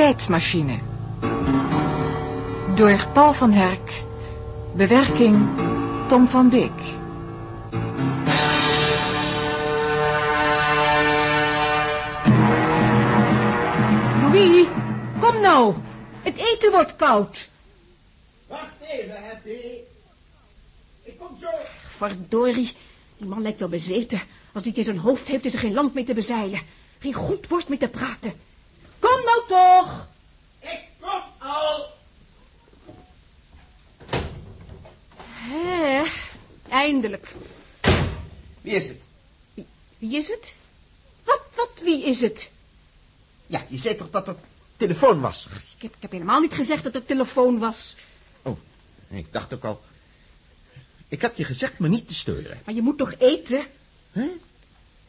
Tijdmachine. Door Paul van Herk. Bewerking Tom van Beek. Louis, kom nou. Het eten wordt koud. Wacht even, Hetty. Ik kom zo. Verdorie, die man lijkt wel bezeten. Als hij het in zijn hoofd heeft, is er geen land mee te bezeilen. Geen goed woord mee te praten. Kom nou toch. Ik kom al. Hé, eindelijk. Wie is het? Wie, wie is het? Wat, wat, wie is het? Ja, je zei toch dat er telefoon was? Ik heb, ik heb helemaal niet gezegd dat het telefoon was. Oh, ik dacht ook al... Ik heb je gezegd me niet te steuren. Maar je moet toch eten? Hè?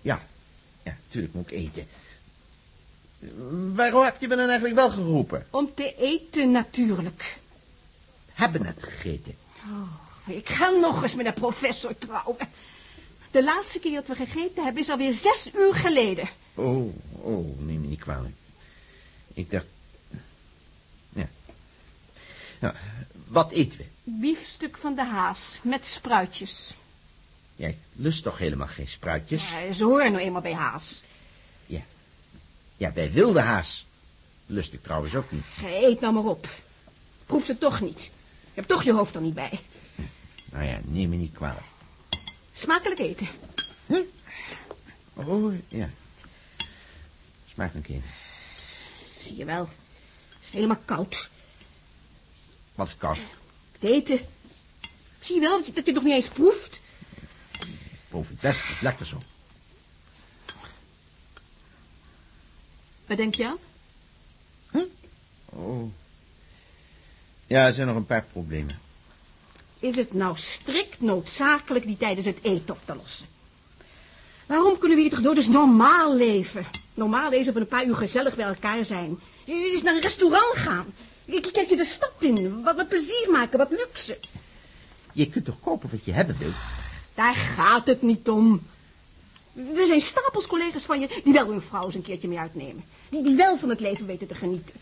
Ja, ja, tuurlijk moet ik eten. Waarom heb je me dan eigenlijk wel geroepen? Om te eten natuurlijk. Hebben net gegeten. Oh, ik ga nog eens met de professor trouwen. De laatste keer dat we gegeten hebben is alweer zes uur geleden. Oh, oh, neem me niet kwalijk. Ik dacht... Ja. Nou, wat eten we? Biefstuk van de haas met spruitjes. Jij lust toch helemaal geen spruitjes? Ja, ze horen nou eenmaal bij haas. Ja. Bij wilde haas. Lust ik trouwens ook niet. Eet nou maar op. Proeft het toch niet. Je hebt toch je hoofd er niet bij. Nou ja, neem me niet kwalijk. Smakelijk eten. Huh? Oh, ja. Smakelijk eten. Zie je wel. Helemaal koud. Wat is koud? Het eten. Zie je wel dat je, dat je nog niet eens proeft? Proef het best, is lekker zo. Wat denk je aan? Oh. Ja, er zijn nog een paar problemen. Is het nou strikt noodzakelijk die tijdens het eten op te lossen? Waarom kunnen we hier toch door dus normaal leven? Normaal leven van een paar uur gezellig bij elkaar zijn. Eens naar een restaurant gaan. Kijk je de stad in. Wat, wat plezier maken, wat luxe. Je kunt toch kopen wat je hebben wilt? Daar gaat het niet om. Er zijn stapels collega's van je die wel hun vrouw eens een keertje mee uitnemen. Die, die wel van het leven weten te genieten.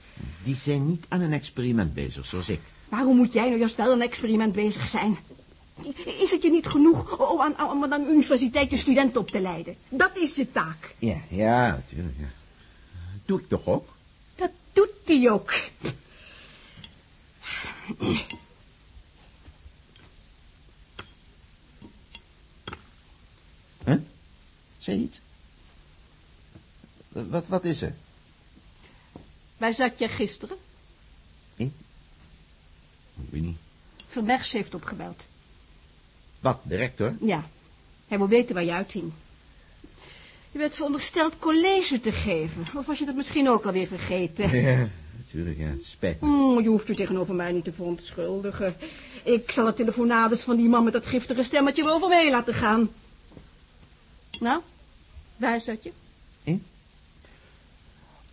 Die zijn niet aan een experiment bezig, zoals ik. Waarom moet jij nou juist wel een experiment bezig zijn? Is het je niet genoeg om aan, om aan een universiteit je studenten op te leiden? Dat is je taak. Ja, ja, natuurlijk. Ja. Doe ik toch ook? Dat doet hij ook. Wat, wat is er? Waar zat je gisteren? Ik? Ik weet niet. Vermers heeft opgebeld. Wat, de rector? Ja, hij wil weten waar je uithing. Je werd verondersteld college te geven. Of was je dat misschien ook alweer vergeten? Ja, natuurlijk, ja. Het spijt me. Oh, je hoeft je tegenover mij niet te verontschuldigen. Ik zal de telefonades van die man met dat giftige stemmetje wel over mij laten gaan. Nou, waar zat je? Ik?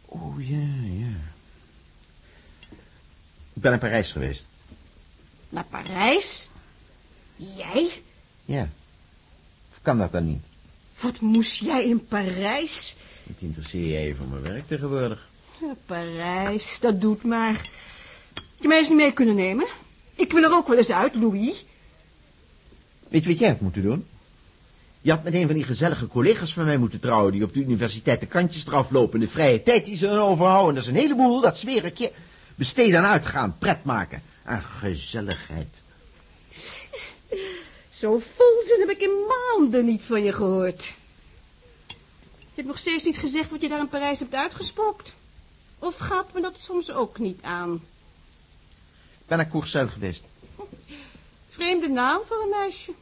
Oh, ja, ja. Ik ben in Parijs geweest. Naar Parijs? Jij? Ja. Kan dat dan niet? Wat moest jij in Parijs? Niet interesseer jij je voor mijn werk tegenwoordig? Ja, Parijs, dat doet maar. Je mij eens niet mee kunnen nemen? Ik wil er ook wel eens uit, Louis. Weet je wat jij had moeten doen? Je had met een van die gezellige collega's van mij moeten trouwen... die op de universiteit de kantjes eraf lopen... de vrije tijd die ze overhouden. Dat is een heleboel, dat zweer ik je. Besteden aan uitgaan, pret maken. Aan gezelligheid. Zo volzin heb ik in maanden niet van je gehoord. Je hebt nog steeds niet gezegd wat je daar in Parijs hebt uitgespookt. Of gaat me dat soms ook niet aan? Ik ben naar Courcelles geweest. Vreemde naam voor een meisje.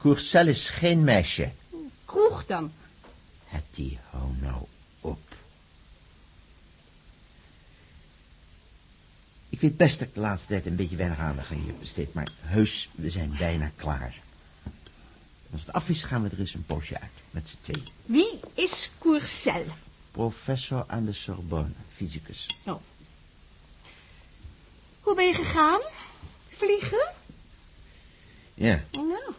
Courcelles is geen meisje. Kroeg dan. Hetty, hou nou op. Ik weet best dat ik de laatste tijd een beetje weinig aandacht aan je besteed, maar heus, we zijn bijna klaar. Als het af is, gaan we er eens een poosje uit, met z'n tweeën. Wie is Courcelles? Professor aan de Sorbonne, fysicus. Oh. Hoe ben je gegaan? Vliegen? Ja, Nou,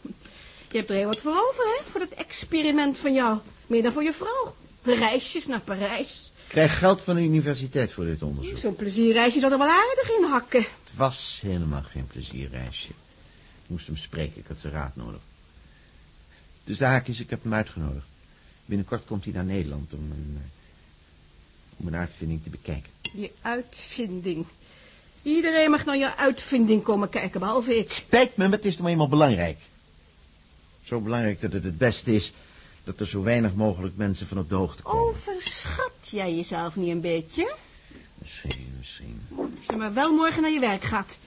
je hebt er heel wat voor over, hè? Voor dat experiment van jou. Meer dan voor je vrouw. Reisjes naar Parijs. krijg geld van de universiteit voor dit onderzoek. Zo'n plezierreisje zou er wel aardig in hakken. Het was helemaal geen plezierreisje. Ik moest hem spreken, ik had zijn raad nodig. De zaak is, ik heb hem uitgenodigd. Binnenkort komt hij naar Nederland om een, eh, om een uitvinding te bekijken. Je uitvinding. Iedereen mag naar je uitvinding komen kijken, behalve ik. Spijt me, maar het is nou eenmaal belangrijk. Zo belangrijk dat het het beste is dat er zo weinig mogelijk mensen van op de hoogte komen. Overschat jij jezelf niet een beetje? Misschien, misschien. Als je maar wel morgen naar je werk gaat.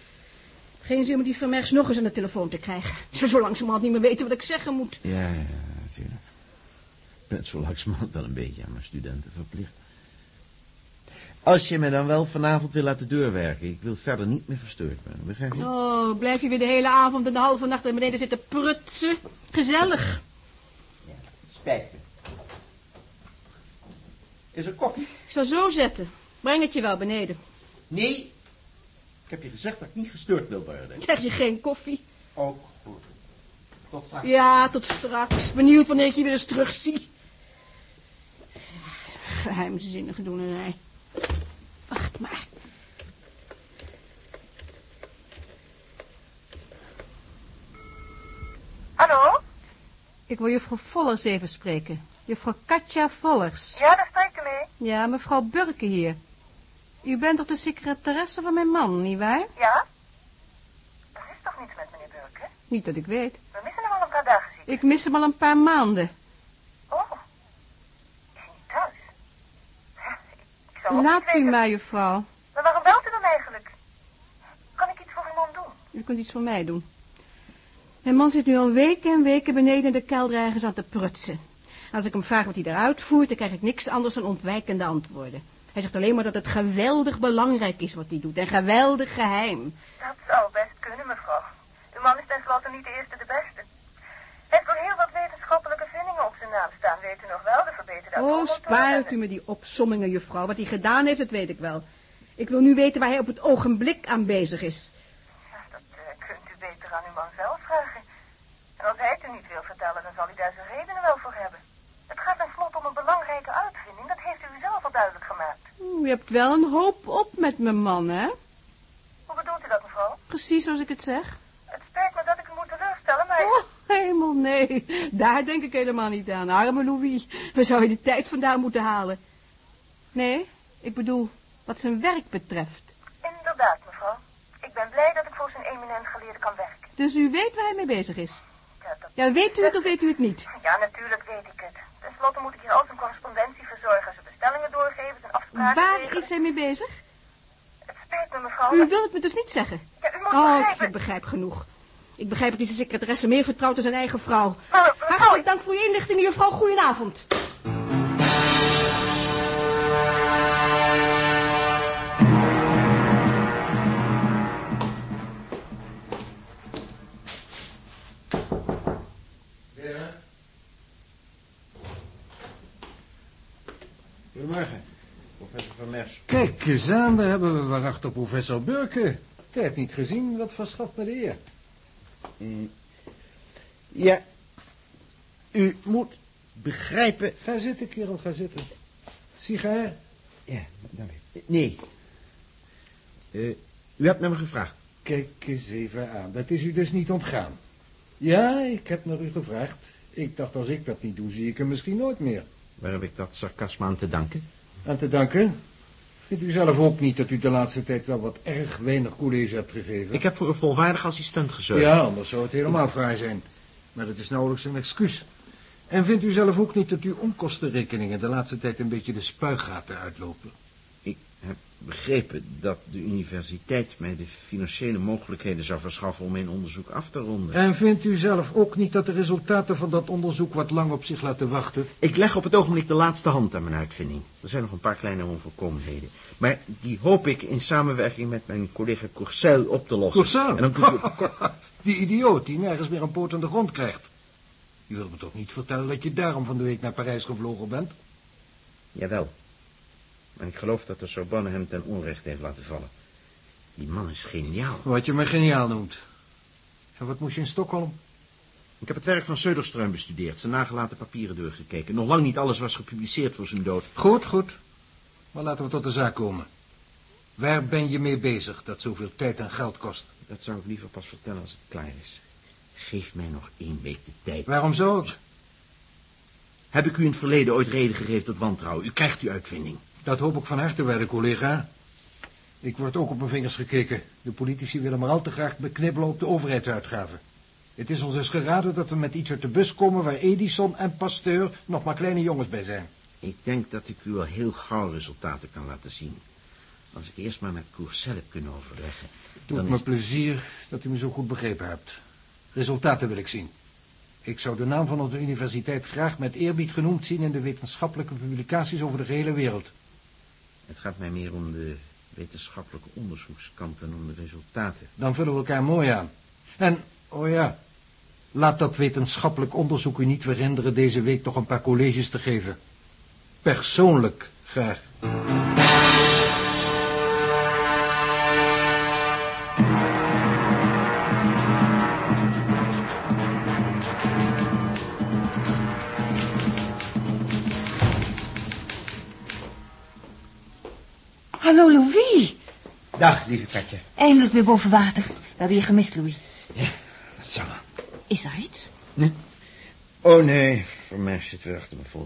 Geen zin om die Vermerks nog eens aan de telefoon te krijgen. Zo, zo langzamerhand niet meer weten wat ik zeggen moet. Ja, ja, natuurlijk. Ik ben zo langzamerhand wel een beetje aan mijn studenten verplicht. Als je me dan wel vanavond wil laten deurwerken, ik wil verder niet meer gestoord worden, begrijp je? Oh, blijf je weer de hele avond en de halve nacht naar beneden zitten prutsen? Gezellig. Spijt me. Is er koffie? Ik zal zo zetten. Breng het je wel beneden. Nee. Ik heb je gezegd dat ik niet gestoord wil worden. Krijg je geen koffie? Ook goed. Tot straks. Ja, tot straks. Benieuwd wanneer ik je weer eens terugzie. Geheimzinnige doenerij. Wacht maar. Hallo? Ik wil juffrouw Vollers even spreken. Juffrouw Katja Vollers. Ja, daar spreekt u mee. Ja, mevrouw Burke hier. U bent toch de secretaresse van mijn man, nietwaar? Ja? Er is toch niets met meneer Burke? Niet dat ik weet. We missen hem al een paar dagen, ik. Mis hem al een paar maanden. Oh. Is hij niet thuis? Ik, ook Laat u mij, juffrouw. Maar waarom belt u dan eigenlijk? Kan ik iets voor uw man doen? U kunt iets voor mij doen. Mijn man zit nu al weken en weken beneden in de kelder ergens aan te prutsen. Als ik hem vraag wat hij eruit voert, dan krijg ik niks anders dan ontwijkende antwoorden. Hij zegt alleen maar dat het geweldig belangrijk is wat hij doet en geweldig geheim. Dat zou best kunnen, mevrouw. Uw man is tenslotte niet de eerste de beste. Hij heeft heel wat wetenschappelijke vindingen op zijn naam staan, weet u nog wel, de verbeterde Oh, spaart u me die opsommingen, juffrouw. Wat hij gedaan heeft, dat weet ik wel. Ik wil nu weten waar hij op het ogenblik aan bezig is. Ja, dat eh, kunt u beter aan uw man zelf vragen. En als hij het u niet wil vertellen, dan zal hij daar zijn redenen wel voor hebben. Het gaat tenslotte om een belangrijke uitvinding, dat heeft u zelf al duidelijk gemaakt. U hebt wel een hoop op met mijn man, hè? Hoe bedoelt u dat, mevrouw? Precies zoals ik het zeg. Het spijt me dat ik u moet teleurstellen, maar... Oh, hemel, nee. Daar denk ik helemaal niet aan. Arme Louis. We zouden de tijd vandaan moeten halen. Nee, ik bedoel, wat zijn werk betreft. Inderdaad, mevrouw. Ik ben blij dat ik voor zijn eminent geleerde kan werken. Dus u weet waar hij mee bezig is. Ja, weet u het of weet u het niet? Ja, natuurlijk weet ik het. Ten slotte moet ik hier al zijn correspondentie verzorgen, zijn bestellingen doorgeven, zijn afspraken Waar regelen. is hij mee bezig? Het spijt me, mevrouw. U maar- wil het me dus niet zeggen. Ja, u moet Oh, begrijpen... ik begrijp genoeg. Ik begrijp dat deze secretaresse meer vertrouwt dan zijn eigen vrouw. Maar, mevrouw, Hartelijk dank voor uw inlichtingen, juffrouw. Goedenavond. Kijk eens aan, daar hebben we waarachtig professor Burke. Tijd niet gezien, wat verschaft me de eer. Mm. Ja, u moet begrijpen... Ga zitten, kerel, ga zitten. Sigaar? Ja, dank u. Nee. Eh, u hebt naar me gevraagd. Kijk eens even aan, dat is u dus niet ontgaan. Ja, ik heb naar u gevraagd. Ik dacht, als ik dat niet doe, zie ik hem misschien nooit meer. Waar heb ik dat sarcasme aan te danken? Aan te danken. Vindt u zelf ook niet dat u de laatste tijd wel wat erg weinig college hebt gegeven? Ik heb voor een volwaardig assistent gezorgd. Ja, anders zou het helemaal fraai zijn. Maar dat is nauwelijks een excuus. En vindt u zelf ook niet dat uw onkostenrekeningen de laatste tijd een beetje de spuigaten uitlopen? Begrepen dat de universiteit mij de financiële mogelijkheden zou verschaffen om mijn onderzoek af te ronden. En vindt u zelf ook niet dat de resultaten van dat onderzoek wat lang op zich laten wachten? Ik leg op het ogenblik de laatste hand aan mijn uitvinding. Er zijn nog een paar kleine onvolkomenheden. Maar die hoop ik in samenwerking met mijn collega Courcel op te lossen. Courcel? En dan. Die idioot die nergens meer een poot aan de grond krijgt. Je wilt me toch niet vertellen dat je daarom van de week naar Parijs gevlogen bent? Jawel. Maar ik geloof dat de Sorbonne hem ten onrechte heeft laten vallen. Die man is geniaal. Wat je me geniaal noemt. En wat moest je in Stockholm? Ik heb het werk van Söderström bestudeerd, zijn nagelaten papieren doorgekeken. Nog lang niet alles was gepubliceerd voor zijn dood. Goed, goed. Maar laten we tot de zaak komen. Waar ben je mee bezig dat zoveel tijd en geld kost? Dat zou ik liever pas vertellen als het klaar is. Geef mij nog één week de tijd. Waarom zo? Heb ik u in het verleden ooit reden gegeven tot wantrouwen? U krijgt uw uitvinding. Dat hoop ik van harte, waarde collega. Ik word ook op mijn vingers gekeken. De politici willen maar al te graag beknibbelen op de overheidsuitgaven. Het is ons dus geraden dat we met iets uit de bus komen waar Edison en Pasteur nog maar kleine jongens bij zijn. Ik denk dat ik u al heel gauw resultaten kan laten zien. Als ik eerst maar met Courcel heb kunnen overleggen. Doet dan me is- plezier dat u me zo goed begrepen hebt. Resultaten wil ik zien. Ik zou de naam van onze universiteit graag met eerbied genoemd zien in de wetenschappelijke publicaties over de gehele wereld. Het gaat mij meer om de wetenschappelijke onderzoekskant dan om de resultaten. Dan vullen we elkaar mooi aan. En, oh ja, laat dat wetenschappelijk onderzoek u niet verhinderen deze week toch een paar colleges te geven. Persoonlijk graag. Dag, lieve Katje. Eindelijk weer boven water. We hebben je gemist, Louis. Ja, dat zou. Is er iets? Nee? Oh nee, voor mij zit weer achter me.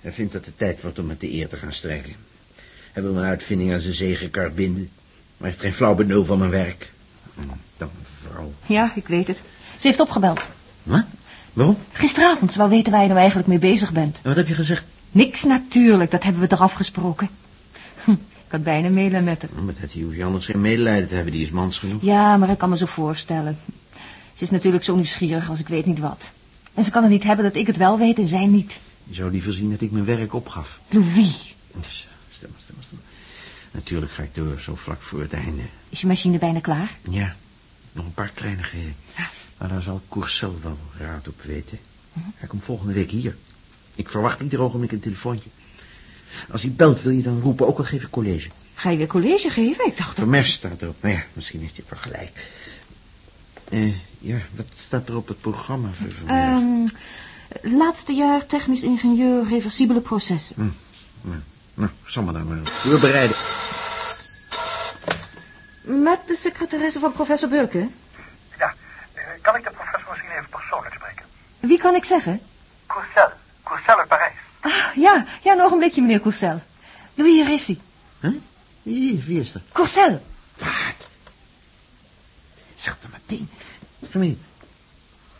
Hij vindt dat het tijd wordt om met de eer te gaan strijken. Hij wil mijn uitvinding aan zijn zegenkar binden. Maar hij heeft geen flauw benul van mijn werk. En dan vrouw. Ja, ik weet het. Ze heeft opgebeld. Wat? Waarom? Gisteravond. Ze wou weten waar je nou eigenlijk mee bezig bent. En wat heb je gezegd? Niks natuurlijk, dat hebben we toch afgesproken. Hm, had bijna mailen met haar. Oh, Met het hoef je anders geen medelijden te hebben, die is mans genoeg. Ja, maar ik kan me zo voorstellen. Ze is natuurlijk zo nieuwsgierig als ik weet niet wat. En ze kan het niet hebben dat ik het wel weet en zij niet. Je zou liever zien dat ik mijn werk opgaf. Louis, Dus, Stem maar, stem maar, stem maar. Natuurlijk ga ik door, zo vlak voor het einde. is je machine bijna klaar? Ja, nog een paar kleinigheden. Maar daar zal Courcel wel raad op weten. Hij komt volgende week hier. Ik verwacht ieder ogenblik een telefoontje. Als hij belt, wil je dan roepen, ook al geef ik college. Ga je weer college geven? Ik dacht dat... Vermers staat erop, maar ja, misschien heeft hij wel gelijk. Eh, ja, wat staat er op het programma voor vanmiddag? Ehm, laatste jaar technisch ingenieur reversibele processen. Hm, nou, nou, zal maar dan maar voorbereiden. Met de secretaresse van professor Burke. Ja, eh, kan ik de professor misschien even persoonlijk spreken? Wie kan ik zeggen? Courcel, Courcel uit Parijs. Ah, ja, ja, een ogenblikje, meneer Courcel. Louis, hier is hij. Huh? Wie, wie is er? Courcel. Wat? Zeg dan meteen. Kom.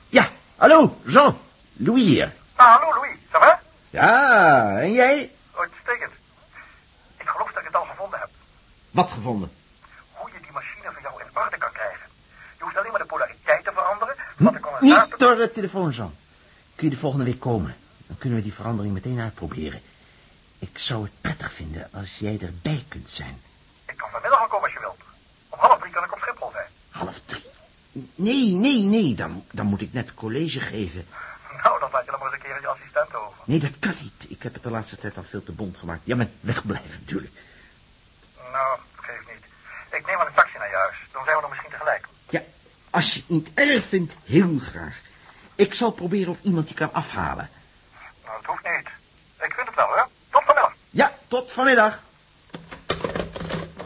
Ja, hallo, Jean. Louis hier. Ah, hallo Louis, ça va? Ja, en jij? Uitstekend. Ik geloof dat ik het al gevonden heb. Wat gevonden? Hoe je die machine van jou in orde kan krijgen. Je hoeft alleen maar de polariteit te veranderen, van de condensator... Niet door de telefoon, Jean. Kun je de volgende week komen? Dan kunnen we die verandering meteen uitproberen. Ik zou het prettig vinden als jij erbij kunt zijn. Ik kan vanmiddag al komen als je wilt. Om half drie kan ik op Schiphol zijn. Half drie? Nee, nee, nee. Dan, dan moet ik net college geven. Nou, dan laat je dan maar eens een keer je assistent over. Nee, dat kan niet. Ik heb het de laatste tijd al veel te bond gemaakt. Ja, met wegblijven natuurlijk. Nou, geeft niet. Ik neem wel een taxi naar je huis. Dan zijn we dan misschien tegelijk. Ja, als je het niet erg vindt, heel graag. Ik zal proberen of iemand je kan afhalen. Dat hoeft niet. Ik vind het wel, hè. Tot vanmiddag. Ja, tot vanmiddag.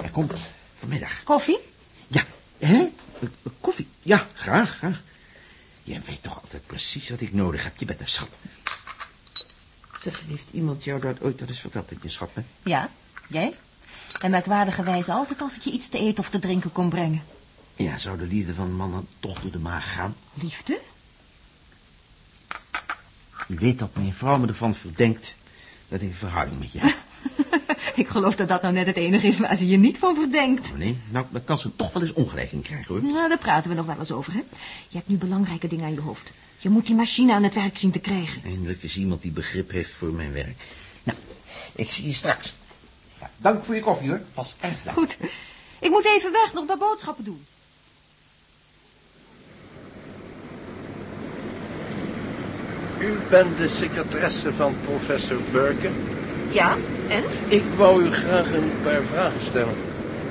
Hij komt vanmiddag. Koffie? Ja, hè? Koffie? Ja, graag, graag. Jij weet toch altijd precies wat ik nodig heb. Je bent een schat. Zeg, heeft iemand jou dat ooit al eens verteld dat je een schat bent? Ja, jij? En merkwaardigerwijze altijd als ik je iets te eten of te drinken kon brengen. Ja, zou de liefde van een man dan toch door de maag gaan? Liefde? Je weet dat mijn vrouw me ervan verdenkt dat ik een verhouding met je heb. ik geloof dat dat nou net het enige is waar ze je niet van verdenkt. Oh, nee, nou, dan kan ze toch wel eens ongelijk in krijgen, hoor. Nou, daar praten we nog wel eens over, hè. Je hebt nu belangrijke dingen aan je hoofd. Je moet die machine aan het werk zien te krijgen. Eindelijk is iemand die begrip heeft voor mijn werk. Nou, ik zie je straks. Ja, dank voor je koffie, hoor. Was erg lekker. Goed. Ik moet even weg, nog bij boodschappen doen. U bent de secretaresse van professor Burke. Ja, en? Ik wou u graag een paar vragen stellen.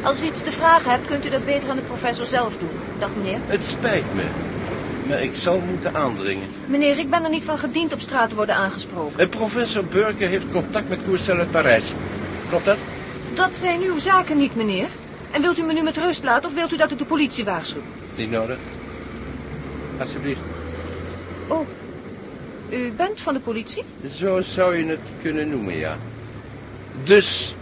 Als u iets te vragen hebt, kunt u dat beter aan de professor zelf doen. Dag meneer. Het spijt me, maar ik zal moeten aandringen. Meneer, ik ben er niet van gediend op straat te worden aangesproken. Eh, professor Burke heeft contact met Courcel uit Parijs. Klopt dat? Dat zijn uw zaken niet, meneer. En wilt u me nu met rust laten of wilt u dat ik de politie waarschuw? Niet nodig. Alsjeblieft. Oh, u bent van de politie? Zo zou je het kunnen noemen, ja. Dus,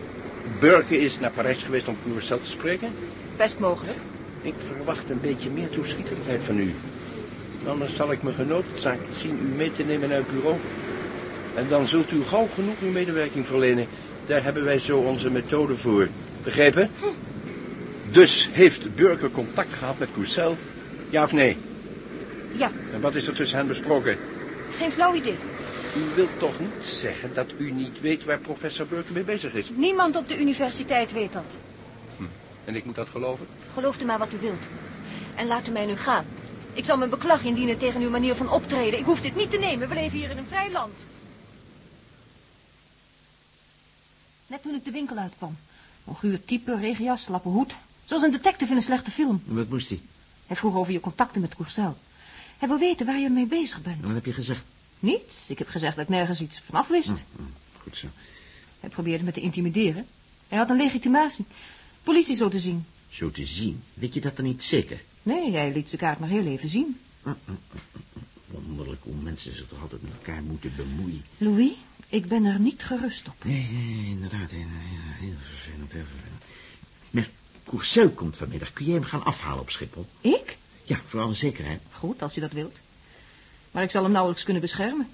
Burke is naar Parijs geweest om Curaçao te spreken? Best mogelijk. Ik verwacht een beetje meer toeschietelijkheid van u. Anders zal ik me genoodzaakt zien u mee te nemen naar het bureau. En dan zult u gauw genoeg uw medewerking verlenen. Daar hebben wij zo onze methode voor. Begrepen? Dus heeft Burger contact gehad met Courcel? Ja of nee? Ja, En wat is er tussen hen besproken? Geen flauw idee. U wilt toch niet zeggen dat u niet weet waar professor Burke mee bezig is? Niemand op de universiteit weet dat. En ik moet dat geloven? Gelooft u maar wat u wilt. En laat u mij nu gaan. Ik zal mijn beklag indienen tegen uw manier van optreden. Ik hoef dit niet te nemen. We leven hier in een vrij land. Net toen ik de winkel uitkwam. Een guur type, regenjas, slappe hoed. Zoals een detective in een slechte film. En wat moest hij? Hij vroeg over je contacten met Courcel. Hij wil weten waar je mee bezig bent. En wat heb je gezegd? Niets. Ik heb gezegd dat ik nergens iets vanaf wist. Goed zo. Hij probeerde me te intimideren. Hij had een legitimatie. Politie zo te zien. Zo te zien. Weet je dat dan niet zeker? Nee, hij liet zijn kaart maar heel even zien. Wonderlijk hoe mensen zich toch altijd met elkaar moeten bemoeien. Louis, ik ben er niet gerust op. Nee, nee, inderdaad. Heel, heel, heel vervelend, heel vervelend. Maar Courcel komt vanmiddag. Kun jij hem gaan afhalen op Schiphol? Ik? Ja, voor alle zekerheid. Goed, als je dat wilt. Maar ik zal hem nauwelijks kunnen beschermen.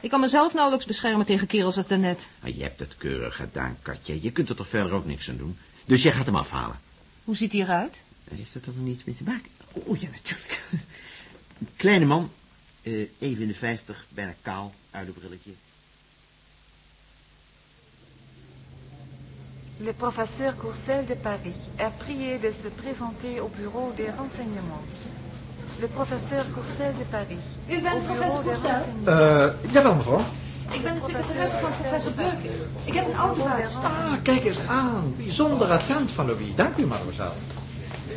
Ik kan mezelf nauwelijks beschermen tegen kerels als daarnet. Ah, je hebt het keurig gedaan, Katja. Je kunt er toch verder ook niks aan doen. Dus jij gaat hem afhalen. Hoe ziet hij eruit? Heeft dat er nog niets mee te maken? Oh, ja, natuurlijk. Kleine man, eh, even in de vijftig, bijna kaal, uilenbrilletje. Le professeur Courcel de Paris est prié de se présenter au bureau des renseignements. Le professeur Courcel de Paris. U bent professor Courcel? Eh, jawel, mevrouw. Ik ben de secretaresse van professor Burke. Ik heb een auto thuis. Ah, kijk eens aan. Bijzonder attent van Louis. Dank u, mademoiselle.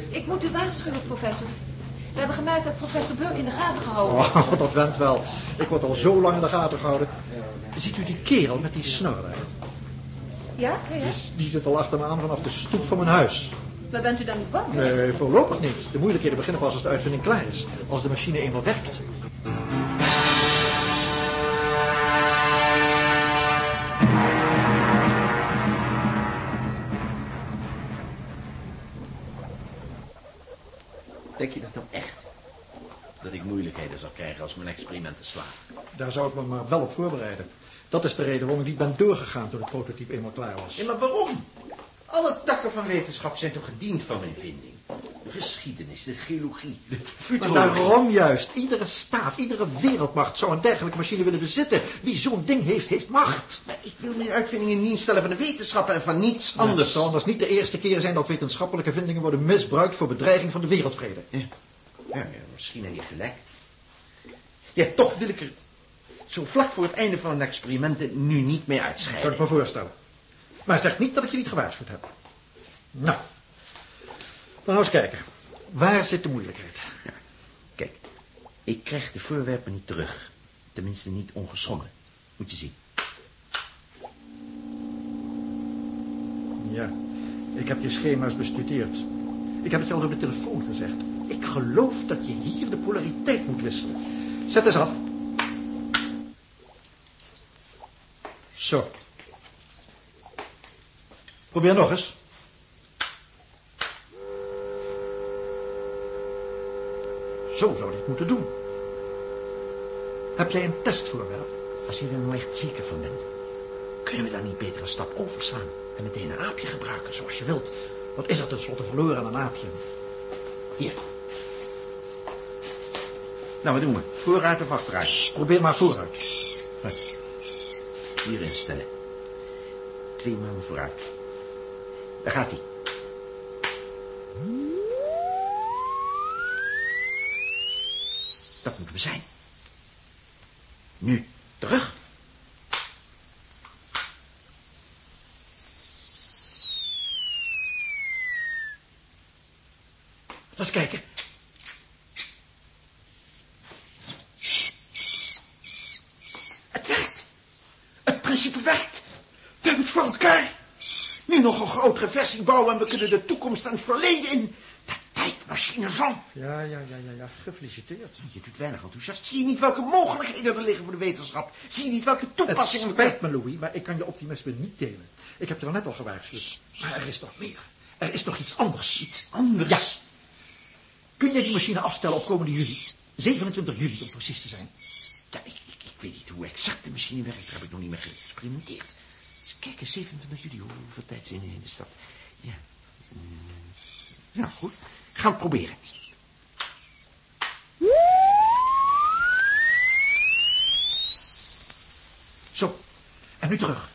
Ik moet u waarschuwen, professor. We hebben gemerkt dat professor Burke in de gaten gehouden wordt. Oh, dat went wel. Ik word al zo lang in de gaten gehouden. Ziet u die kerel met die snor daar? Ja? Ja, ja. Die, die zit al achter me aan vanaf de stoep van mijn huis. Maar bent u dan niet bang? Nee, voorlopig niet. De moeilijkheden beginnen pas als de uitvinding klaar is. Als de machine eenmaal werkt. Denk je dat nou echt? Dat ik moeilijkheden zal krijgen als mijn experimenten slagen? Daar zou ik me maar wel op voorbereiden. Dat is de reden waarom ik niet ben doorgegaan toen het prototype eenmaal klaar was. Ja, maar waarom? Alle takken van wetenschap zijn toch gediend van mijn vinding? De geschiedenis, de geologie, de Maar futurologie. daarom juist. Iedere staat, iedere wereldmacht zou een dergelijke machine willen bezitten. Wie zo'n ding heeft, heeft macht. Maar ik wil mijn uitvindingen in dienst stellen van de wetenschappen en van niets Anders. Het zal anders niet de eerste keer zijn dat wetenschappelijke vindingen worden misbruikt voor bedreiging van de wereldvrede. Ja, ja, misschien heb je gelijk. Ja, toch wil ik er zo vlak voor het einde van mijn experimenten nu niet mee Kan uitscheiden. ik me voorstellen. Maar zeg niet dat ik je niet gewaarschuwd heb. Nou, dan eens kijken. Waar zit de moeilijkheid? Kijk, ik krijg de voorwerpen niet terug. Tenminste niet ongeschonden. Moet je zien. Ja, ik heb je schema's bestudeerd. Ik heb het je al op de telefoon gezegd. Ik geloof dat je hier de polariteit moet wisselen. Zet eens af. Zo. Probeer nog eens. Zo zou je het moeten doen. Heb jij een testvoorwerp? Als je er nou echt zeker van bent, kunnen we dan niet beter een stap overslaan en meteen een aapje gebruiken, zoals je wilt? Wat is er tenslotte verloren aan een aapje? Hier. Nou, wat doen we? Vooruit of achteruit? Probeer maar vooruit. Goed. Hier instellen. Twee maanden vooruit. Daar gaat hij. Dat moeten we zijn. Nu, terug. Laat eens kijken. Het werkt. Het principe werkt. We hebben het voor elkaar. Nu nog een grotere versie bouwen en we kunnen de toekomst en het verleden in. De tijdmachine van. Ja, ja, ja, ja, ja. Gefeliciteerd. Je doet weinig enthousiast. Zie je niet welke mogelijkheden er liggen voor de wetenschap? Zie je niet welke Het toepassingen... we spijt me, Louis, maar ik kan je optimisme niet delen. Ik heb je al net al gewaarschuwd. Maar er is nog meer. Er is nog iets anders. Iets anders? Ja. Kun jij die machine afstellen op komende juli? 27 juli, om precies te zijn. Ja, ik, ik, ik weet niet hoe exact de machine werkt. Daar heb ik nog niet mee geëxperimenteerd. Eens kijken, 27 juli, hoe- hoeveel tijd zijn er in de stad? Ja. Mm, Ja, goed. Gaan we het proberen. Zo. En nu terug.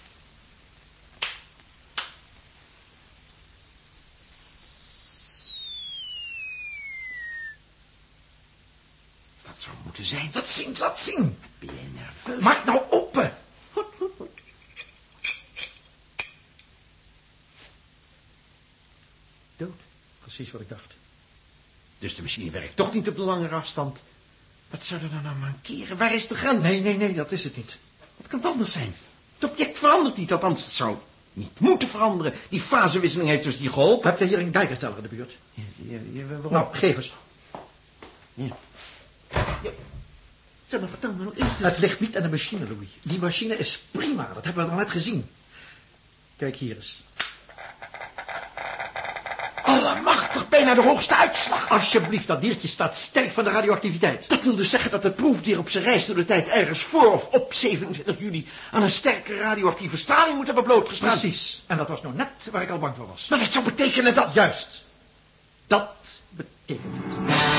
Dat zou moeten zijn. Dat zien, dat zien. Ben jij nerveus? Maak nou open. Dood. Precies wat ik dacht. Dus de machine werkt toch niet op de langere afstand. Wat zou er dan nou mankeren? Waar is de grens? Nee, nee, nee, dat is het niet. Wat kan het anders zijn? Het object verandert niet, althans het zou niet moeten veranderen. Die fasewisseling heeft dus niet geholpen. Heb jij hier een geigerteller in de buurt? Ja, ja, ja, waarom? Nou, geef eens. Ja. Ja. Zeg maar, vertel me nou eerst eens... Het ligt niet aan de machine, Louis. Die machine is prima, dat hebben we al net gezien. Kijk hier eens. Allemachtig, bijna de hoogste uitslag. Alsjeblieft, dat diertje staat sterk van de radioactiviteit. Dat wil dus zeggen dat het proefdier op zijn reis door de tijd ergens voor of op 27 juli aan een sterke radioactieve straling moet hebben blootgestaan. Precies. En dat was nou net waar ik al bang voor was. Maar dat zou betekenen dat... Juist. Dat betekent het.